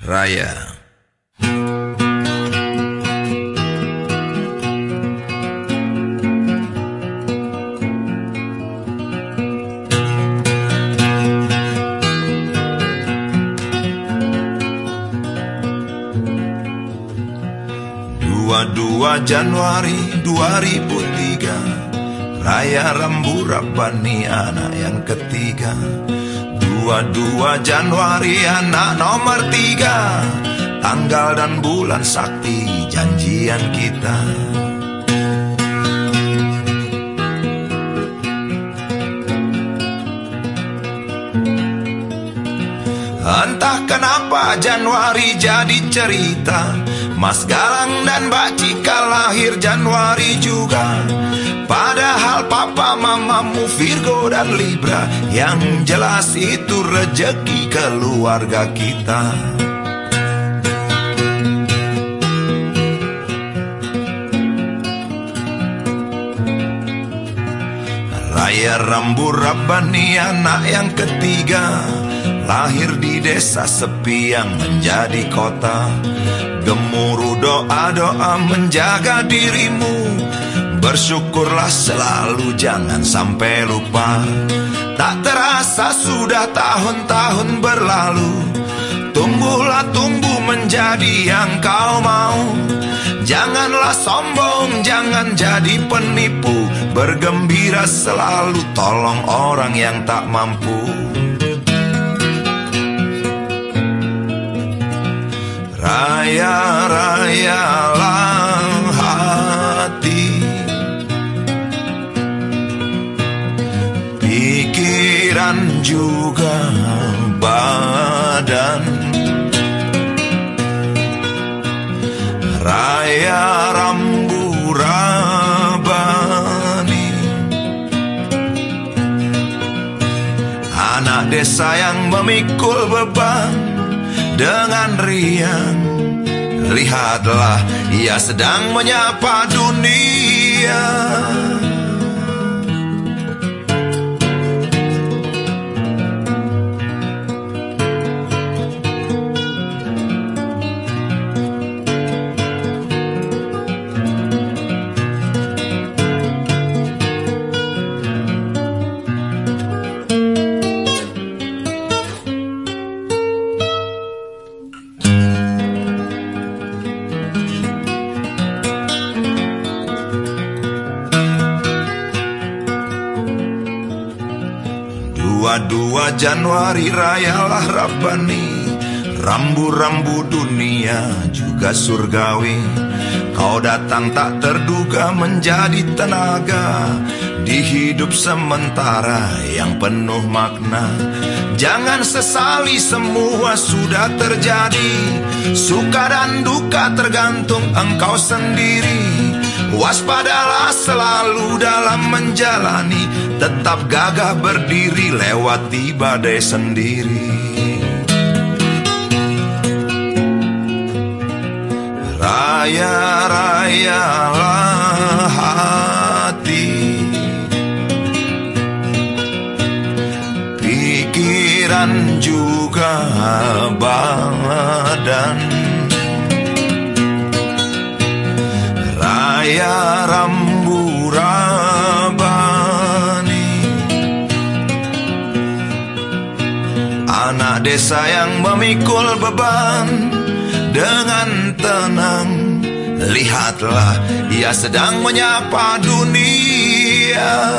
Raya. Dua-dua Januari 2003 Raya Rambu Rabbani anak yang ketiga. Dua-dua Januari anak nomor tiga. Tanggal dan bulan sakti janjian kita. Entah kenapa Januari jadi cerita. Mas Galang dan Mbak lahir Januari juga Virgo dan Libra Yang jelas itu rejeki keluarga kita. Raya Rambu Rabbani anak yang ketiga Lahir di desa sepi yang menjadi kota. Gemuruh doa-doa menjaga dirimu Bersyukurlah selalu jangan sampai lupa. Tak terasa sudah tahun-tahun berlalu. Tumbuhlah tumbuh menjadi yang kau mau. Janganlah sombong, jangan jadi penipu. Bergembira selalu tolong orang yang tak mampu juga badan. Raya Rambu Rabani. Anak desa yang memikul beban dengan riang. Lihatlah ia sedang menyapa dunia Dua-dua Januari rayalah Rabbani. Rambu-rambu dunia juga surgawi. Kau datang tak terduga menjadi tenaga Di hidup sementara yang penuh makna. Jangan sesali semua sudah terjadi. Suka dan duka tergantung engkau sendiri Waspadalah selalu dalam menjalani Tetap gagah berdiri lewati badai sendiri. Raya-rayalah hati. Pikiran juga badan Rambu Rabani. Anak desa yang memikul beban Dengan tenang. Lihatlah ia sedang menyapa dunia